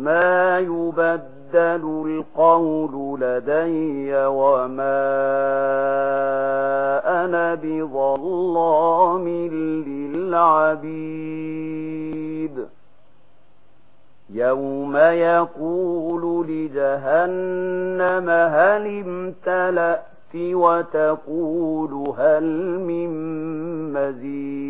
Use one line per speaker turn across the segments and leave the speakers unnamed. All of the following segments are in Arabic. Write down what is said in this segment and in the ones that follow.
ما يبدل القول لدي وما أنا بظلام للعبيد يوم يقول لجهنم هل امتلأت وتقول هل من مزيد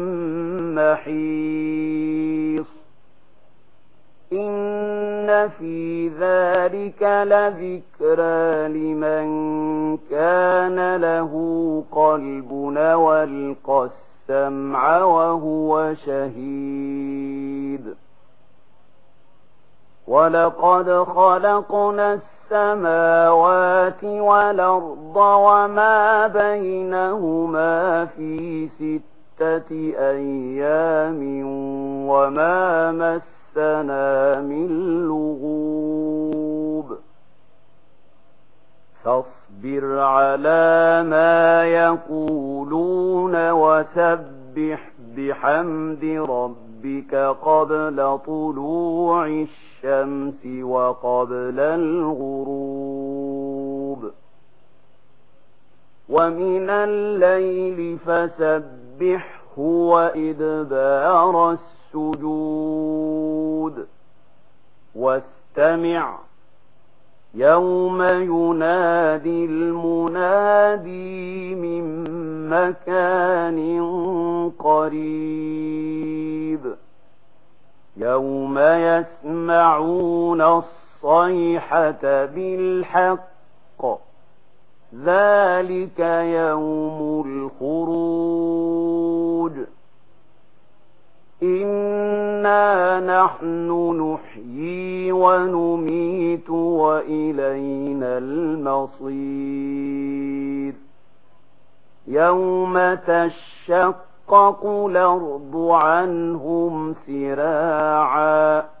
محيص إن في ذلك لذكرى لمن كان له قلب والقى السمع وهو شهيد ولقد خلقنا السماوات والأرض وما بينهما في ستة أيام وما مسنا من لغوب فاصبر على ما يقولون وسبح بحمد ربك قبل طلوع الشمس وقبل الغروب ومن الليل فسبح يسبحه وإدبار السجود. واستمع. يوم ينادي المنادي من مكان قريب. يوم يسمعون الصيحة بالحق. ذلك يوم الخروج إنا نحن نحيي ونميت وإلينا المصير يوم تشقق الأرض عنهم سراعاً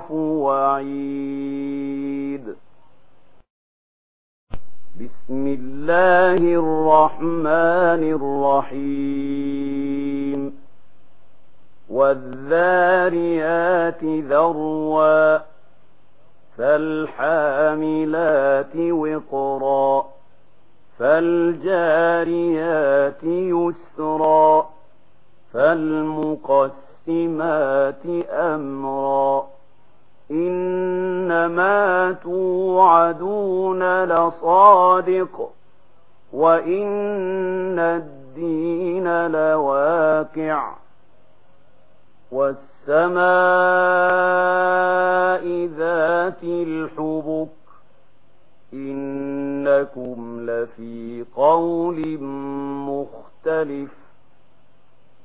يخاف وعيد بسم الله الرحمن الرحيم. والذاريات ذروا فالحاملات وقرا فالجاريات يسرا فالمقسمات أمرا إنما توعدون لصادق وإن الدين لواقع والسماء ذات الحبك إنكم لفي قول مختلف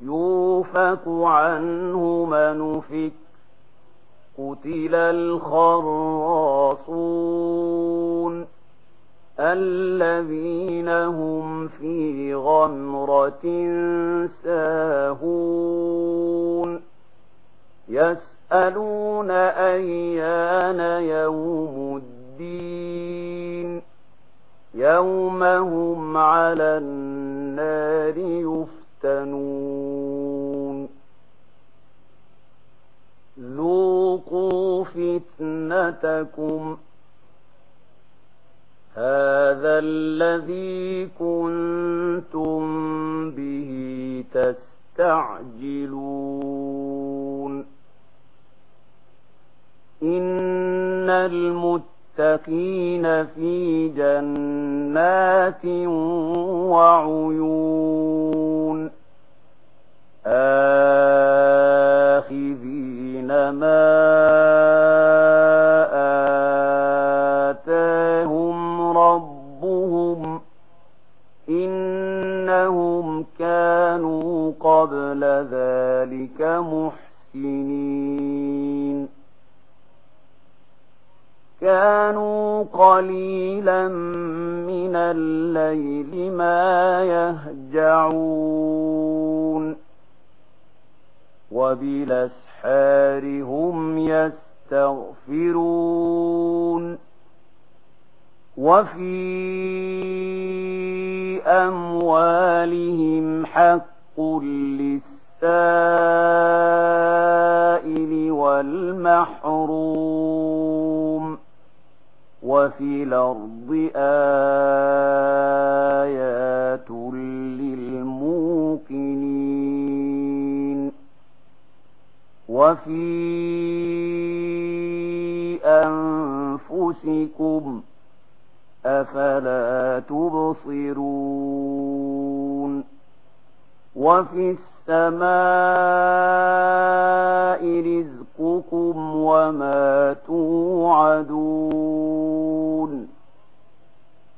يوفك عنه من فكر قتل الخراصون الذين هم في غمرة ساهون يسألون أيان يوم الدين يوم هم على النار يوم فِتْنَتَكُمْ هَذَا الَّذِي كُنْتُمْ بِهِ تَسْتَعْجِلُونَ إِنَّ الْمُتَّقِينَ فِي جَنَّاتٍ وَعُيُونٍ كانوا قليلا من الليل ما يهجعون وبالأسحار هم يستغفرون وفي أموالهم حق وفي الأرض آيات للموقنين وفي أنفسكم أفلا تبصرون وفي السماء رزقكم وما توعدون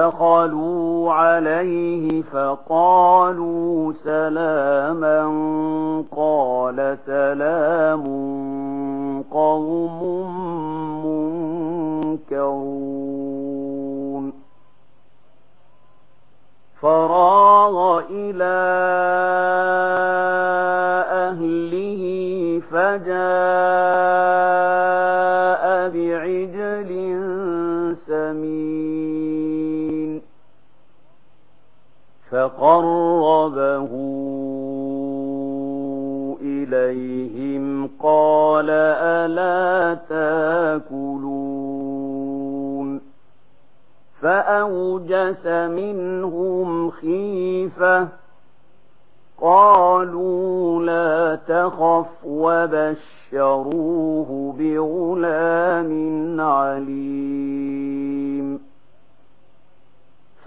فدخلوا عليه فقالوا سلاما قال سلام قوم منكرون. فراغ إلى إليهم قال ألا تاكلون فأوجس منهم خيفة قالوا لا تخف وبشروه بغلام عليم